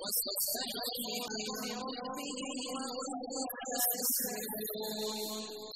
واستغفره وهو يستغفرون